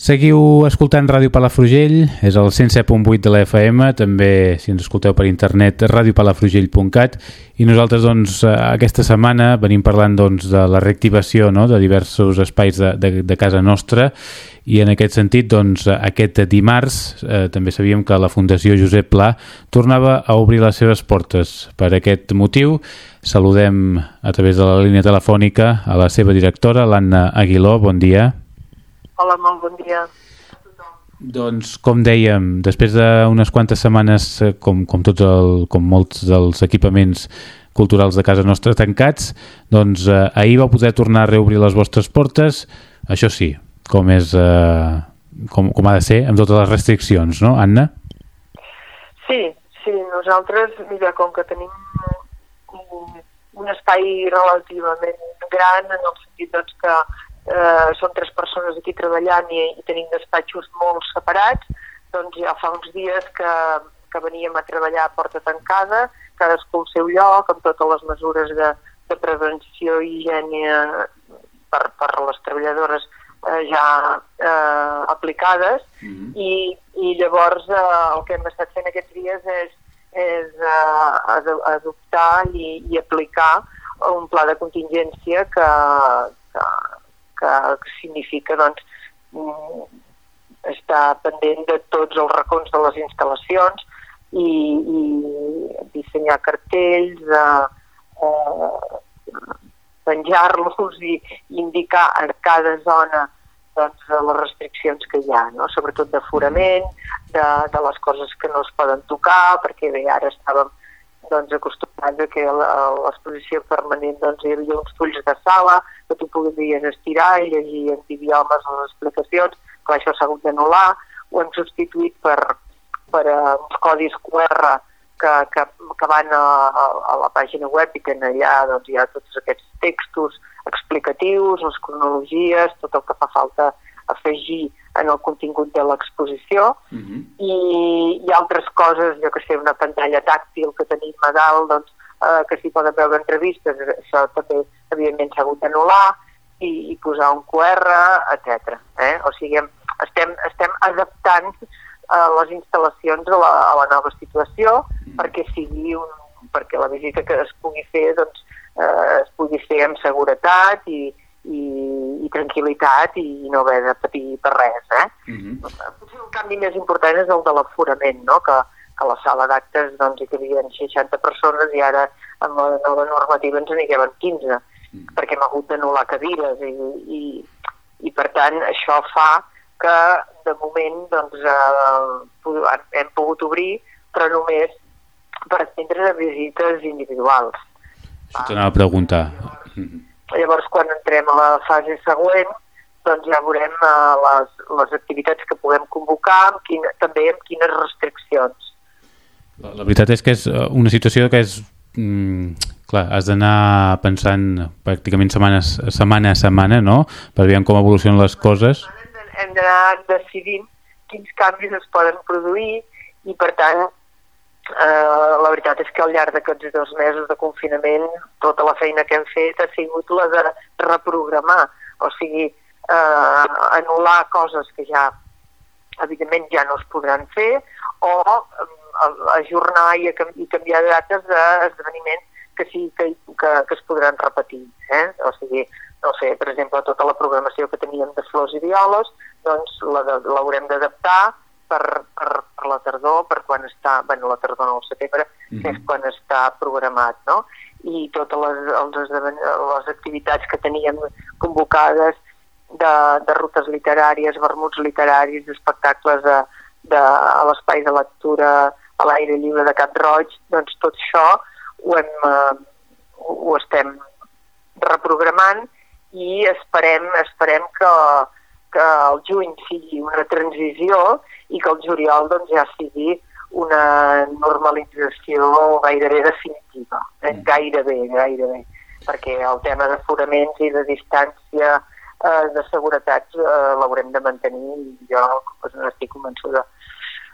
Seguiu escoltant Ràdio Palafrugell, és el 107.8 de la FM, també si ens escolteu per internet radiopalafrugell.cat i nosaltres doncs aquesta setmana venim parlant doncs de la reactivació no? de diversos espais de, de, de casa nostra i en aquest sentit doncs aquest dimarts eh, també sabíem que la Fundació Josep Pla tornava a obrir les seves portes. Per aquest motiu saludem a través de la línia telefònica a la seva directora, l'Anna Aguiló, bon dia. Hola, molt bon dia. Doncs, com dèiem, després d'unes quantes setmanes, eh, com, com, tots el, com molts dels equipaments culturals de casa nostra tancats, doncs eh, ahir va poder tornar a reobrir les vostres portes, això sí, com, és, eh, com, com ha de ser, amb totes les restriccions, no, Anna? Sí, sí, nosaltres, mira, com que tenim un, un espai relativament gran, en el sentit doncs, que eh, són tres persones aquí treballant i, i tenim despatxos molt separats, doncs ja fa uns dies que, que veníem a treballar a porta tancada, cadascú al seu lloc, amb totes les mesures de, de prevenció i higiene per, per les treballadores eh, ja eh, aplicades mm -hmm. i, i llavors eh, el que hem estat fent aquests dies és, és eh, adoptar i, i aplicar un pla de contingència que, que, que significa doncs, mm, estar pendent de tots els racons de les instal·lacions i, i dissenyar cartells, eh, eh, penjar-los i indicar a cada zona doncs, les restriccions que hi ha, no? sobretot d'aforament, de, de les coses que no es poden tocar, perquè bé, ara estàvem doncs, acostumats a que l'exposició permanent doncs, hi havia uns fulls de sala que tu podies estirar i llegir en idiomes les explicacions, que això s'ha hagut d'anul·lar, ho hem substituït per, per uh, uns codis QR que, que, que van a, a, a la pàgina web i que allà doncs, hi ha tots aquests textos explicatius, les cronologies, tot el que fa falta afegir en el contingut de l'exposició uh mhm. -huh. i, i altres coses, jo que sé, una pantalla tàctil que tenim a dalt, doncs, eh, que s'hi poden veure entrevistes, això també evidentment s'ha hagut d'anul·lar i, i posar un QR, etc. Eh? O sigui, estem, estem adaptant eh, les instal·lacions a la, a la nova situació. -huh. perquè sigui un, perquè la visita que es pugui fer doncs, eh, es pugui fer amb seguretat i tranquil·litat i no haver de patir per res. Eh? Uh mhm. -huh. Potser el canvi més important és el de l'aforament, no? que, que a la sala d'actes doncs, hi havia 60 persones i ara amb la nova normativa ens n'hi caben 15, uh -huh. perquè hem hagut d'anul·lar cadires i, i, i per tant això fa que de moment doncs, eh, hem pogut obrir però només per atendre visites individuals. Això t'anava a preguntar. Uh -huh Llavors, quan entrem a la fase següent, doncs ja veurem uh, les, les activitats que puguem convocar, amb quina, també amb quines restriccions. La, la veritat és que és eh, una situació que és... Mm, clar, has d'anar pensant pràcticament setmanes, setmana a setmana, no?, per veure com evolucionen les coses. Hem d'anar decidint quins canvis es poden produir i, per tant, Eh, la veritat és que al llarg d'aquests dos mesos de confinament tota la feina que hem fet ha sigut la de reprogramar, o sigui, eh, anul·lar coses que ja evidentment ja no es podran fer o eh, ajornar i, i canviar dates d'esdeveniments que sí que, que, que es podran repetir. Eh? O sigui, no sé, per exemple, tota la programació que teníem de flors i violes, doncs l'haurem d'adaptar per, per, per la tardor, per quan està, bueno, la tardor no, el setembre, mm -hmm. és quan està programat, no? I totes les, els les activitats que teníem convocades de, de rutes literàries, vermuts literaris, espectacles de, de, a l'espai de lectura a l'aire lliure de Cap Roig, doncs tot això ho, hem, eh, ho estem reprogramant i esperem, esperem que, que el juny sigui una transició i que el juliol doncs, ja sigui una normalització gairebé definitiva, eh? Mm. gairebé, gairebé, perquè el tema d'aforaments i de distància eh, de seguretat eh, l'haurem de mantenir i jo pues, no estic convençuda.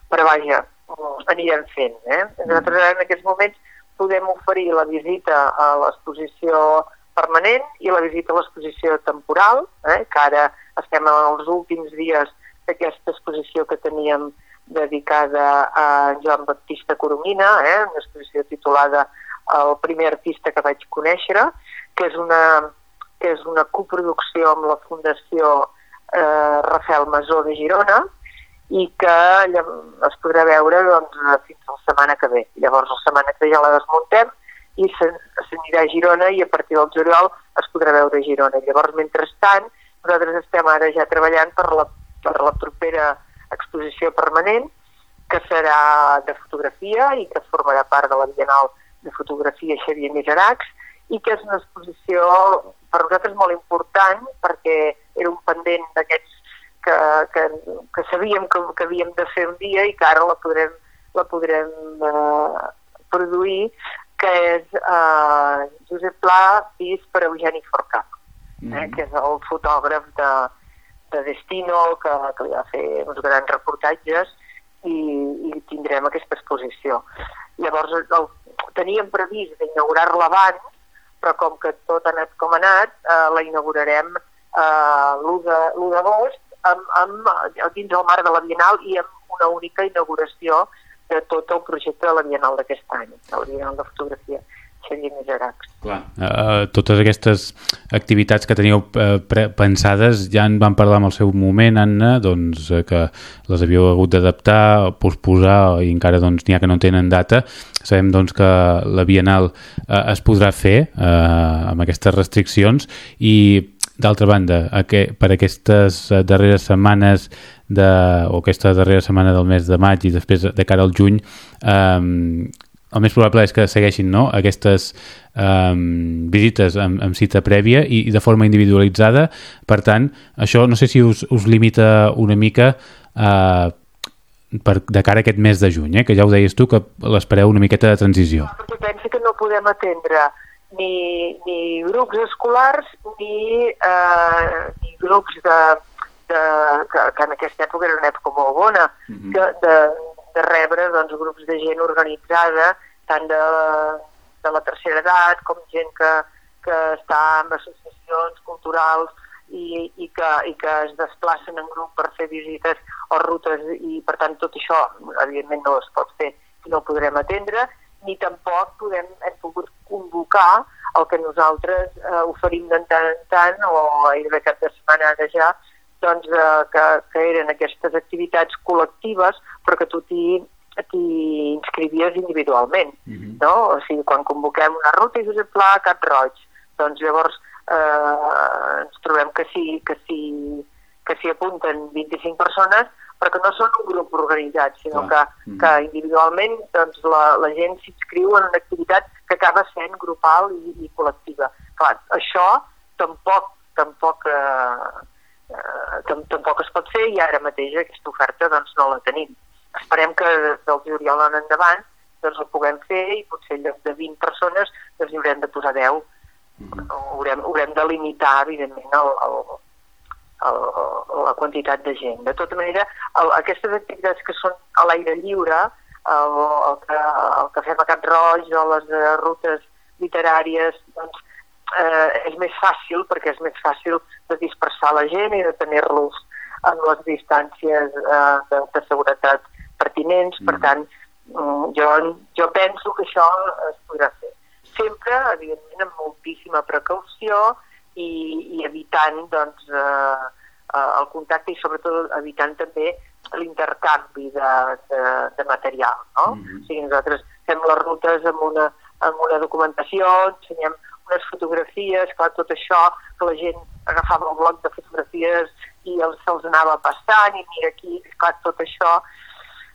Però vaja, anirem fent. Eh? Mm. Nosaltres en aquests moments podem oferir la visita a l'exposició permanent i la visita a l'exposició temporal, eh? que ara estem en els últims dies d'aquesta exposició que teníem dedicada a Joan Baptista Coromina, eh, una exposició titulada El primer artista que vaig conèixer, que és una, que és una coproducció amb la Fundació eh, Rafael Masó de Girona i que es podrà veure doncs, fins la setmana que ve. Llavors la setmana que ve ja la desmuntem i s'anirà a Girona i a partir del juliol es podrà veure a Girona. Llavors, mentrestant, nosaltres estem ara ja treballant per la, per la propera exposició permanent que serà de fotografia i que formarà part de la Bienal de Fotografia Xavier Miseracs i que és una exposició per nosaltres molt important perquè era un pendent d'aquests que, que, que sabíem que, que havíem de fer un dia i que ara la podrem, la podrem eh, produir, que és eh, Josep Pla vist per Eugeni Forcà, eh, mm. que és el fotògraf de, de Destino, que, que li va fer uns grans reportatges i, i tindrem aquesta exposició. Llavors, el, teníem previst d'inaugurar-la abans, però com que tot ha anat com ha anat, eh, la inaugurarem eh, l'1 d'agost amb, amb, dins el marc de la Bienal i amb una única inauguració de tot el projecte de la Bienal d'aquest any, de la Bienal de Fotografia. Xavier Miseracs. Clar. Uh, totes aquestes activitats que teníeu uh, pensades ja en van parlar en el seu moment, Anna, doncs, uh, que les havíeu hagut d'adaptar, posposar i encara doncs, n'hi ha que no tenen data. Sabem doncs, que la Bienal uh, es podrà fer uh, amb aquestes restriccions i D'altra banda, que, per aquestes darreres setmanes de, o aquesta darrera setmana del mes de maig i després de cara al juny, eh, el més probable és que segueixin no? aquestes um, visites amb, amb cita prèvia i, i de forma individualitzada. Per tant, això no sé si us, us limita una mica uh, per, de cara a aquest mes de juny, eh? que ja ho deies tu, que l'espereu una miqueta de transició. Perquè penso que no podem atendre ni, ni grups escolars ni, uh, ni grups de, de, que, que en aquesta època era una època molt bona, mm -hmm. de, de, de rebre doncs, grups de gent organitzada, tant de, de la tercera edat com gent que, que està en associacions culturals i, i, que, i que es desplacen en grup per fer visites o rutes i per tant tot això evidentment no es pot fer i no podrem atendre ni tampoc podem, hem pogut convocar el que nosaltres eh, oferim de tant en tant o de cap de setmana ara ja doncs, eh, que, que eren aquestes activitats col·lectives però que tu t'hi inscrivies individualment, uh mhm. -huh. no? O sigui, quan convoquem una ruta i Josep Pla a Cap Roig, doncs llavors eh, ens trobem que sí, que sí, que s'hi apunten 25 persones, però que no són un grup organitzat, sinó uh -huh. que, mhm. que individualment doncs, la, la gent s'inscriu en una activitat que acaba sent grupal i, i col·lectiva. Clar, això tampoc, tampoc eh, eh, tampoc es pot fer i ara mateix aquesta oferta doncs, no la tenim. Esperem que del juliol en endavant doncs, ho puguem fer i potser en lloc de 20 persones doncs, hi haurem de posar 10. Mm -hmm. haurem, haurem de limitar, evidentment, el, el, el, la quantitat de gent. De tota manera, el, aquestes activitats que són a l'aire lliure, el, el, que, el que fem a Cap Roig o les uh, rutes literàries, doncs, eh, és més fàcil perquè és més fàcil de dispersar la gent i de tenir-los en les distàncies eh, de, de seguretat Mm. Per tant, mm, jo, jo penso que això es podrà fer. Sempre, evidentment, amb moltíssima precaució i, i evitant doncs, eh, eh el contacte i sobretot evitant també l'intercanvi de, de, de material. No? Mm -hmm. O sigui, nosaltres fem les rutes amb una, amb una documentació, ensenyem unes fotografies, clar, tot això, que la gent agafava el bloc de fotografies i se'ls anava passant i mira aquí, clar, tot això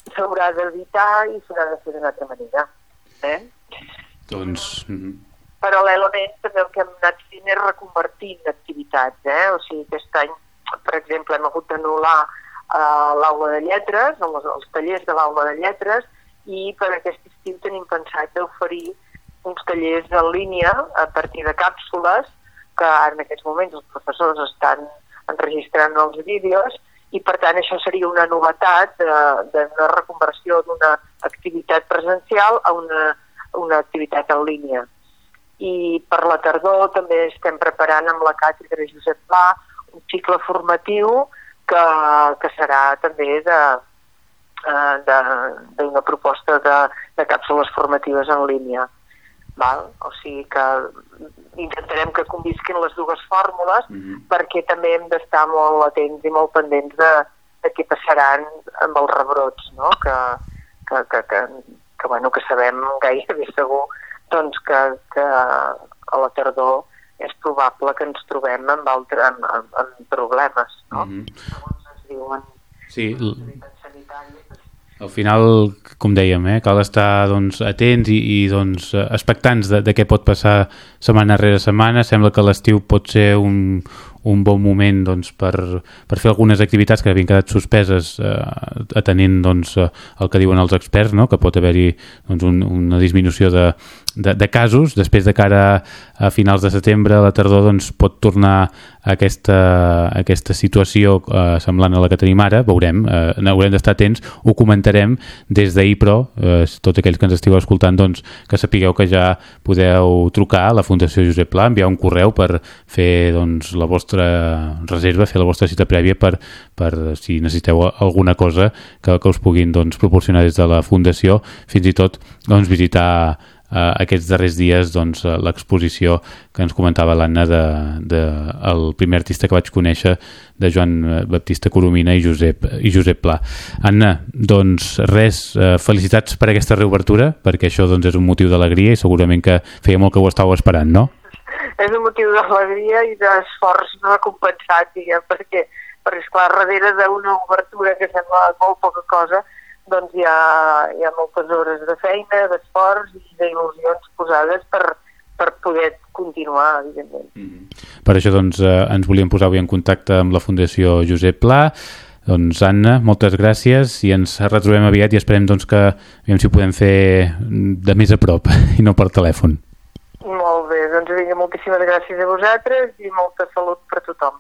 s'haurà d'evitar i s'haurà de fer d'una altra manera. Eh? Doncs... Mm. Paral·lelament també el que hem anat fent és reconvertint activitats, eh? o sigui, aquest any, per exemple, hem hagut d'anul·lar uh, l'aula de lletres, els, els tallers de l'aula de lletres, i per aquest estiu tenim pensat d'oferir uns tallers en línia a partir de càpsules que ara en aquests moments els professors estan enregistrant els vídeos i per tant això seria una novetat de, de reconversió d'una activitat presencial a una, una activitat en línia. I per la tardor també estem preparant amb la càtedra Josep Pla un cicle formatiu que, que serà també de d'una proposta de, de càpsules formatives en línia. Val? O sigui que intentarem que convisquin les dues fórmules mm -hmm. perquè també hem d'estar molt atents i molt pendents de, de què passaran amb els rebrots, no? que, que, que, que, que, bueno, que sabem gairebé segur doncs, que, que a la tardor és probable que ens trobem amb, altre, amb, amb, amb problemes. No? Mm -hmm. Segons ens diuen sí. Al final, com dèiem, eh, cal estar doncs, atents i, i doncs, expectants de, de què pot passar setmana rere setmana. Sembla que l'estiu pot ser un, un bon moment doncs, per, per fer algunes activitats que havien quedat suspeses eh, atenent doncs, eh, el que diuen els experts, no? que pot haver-hi doncs, un, una disminució de, de, de casos. Després de cara a finals de setembre, a la tardor, doncs, pot tornar aquesta, aquesta situació eh, semblant a la que tenim ara. Veurem, eh, haurem d'estar atents, ho comentarem des d'ahir, però eh, tots aquells que ens estigueu escoltant, doncs, que sapigueu que ja podeu trucar a la Fundació Josep Pla, enviar un correu per fer doncs, la vostra vostra reserva, fer la vostra cita prèvia per, per si necessiteu alguna cosa que, que us puguin doncs, proporcionar des de la Fundació, fins i tot doncs, visitar eh, aquests darrers dies doncs, l'exposició que ens comentava l'Anna de, de, el primer artista que vaig conèixer de Joan Baptista Coromina i Josep, i Josep Pla. Anna, doncs res, eh, felicitats per aquesta reobertura, perquè això doncs, és un motiu d'alegria i segurament que feia molt que ho estàveu esperant, no? És un motiu d'alegria i d'esforç no compensat, diguem, perquè, perquè esclar, darrere d'una obertura que sembla molt poca cosa, doncs hi ha, hi ha moltes hores de feina, d'esforç i d'il·lusions posades per, per poder continuar, evidentment. Mm -hmm. Per això doncs, eh, ens volíem posar avui en contacte amb la Fundació Josep Pla. Doncs Anna, moltes gràcies i ens retrobem aviat i esperem doncs, que aviam si ho podem fer de més a prop i no per telèfon. Doncs vinga, moltíssimes gràcies a vosaltres i molta salut per tothom.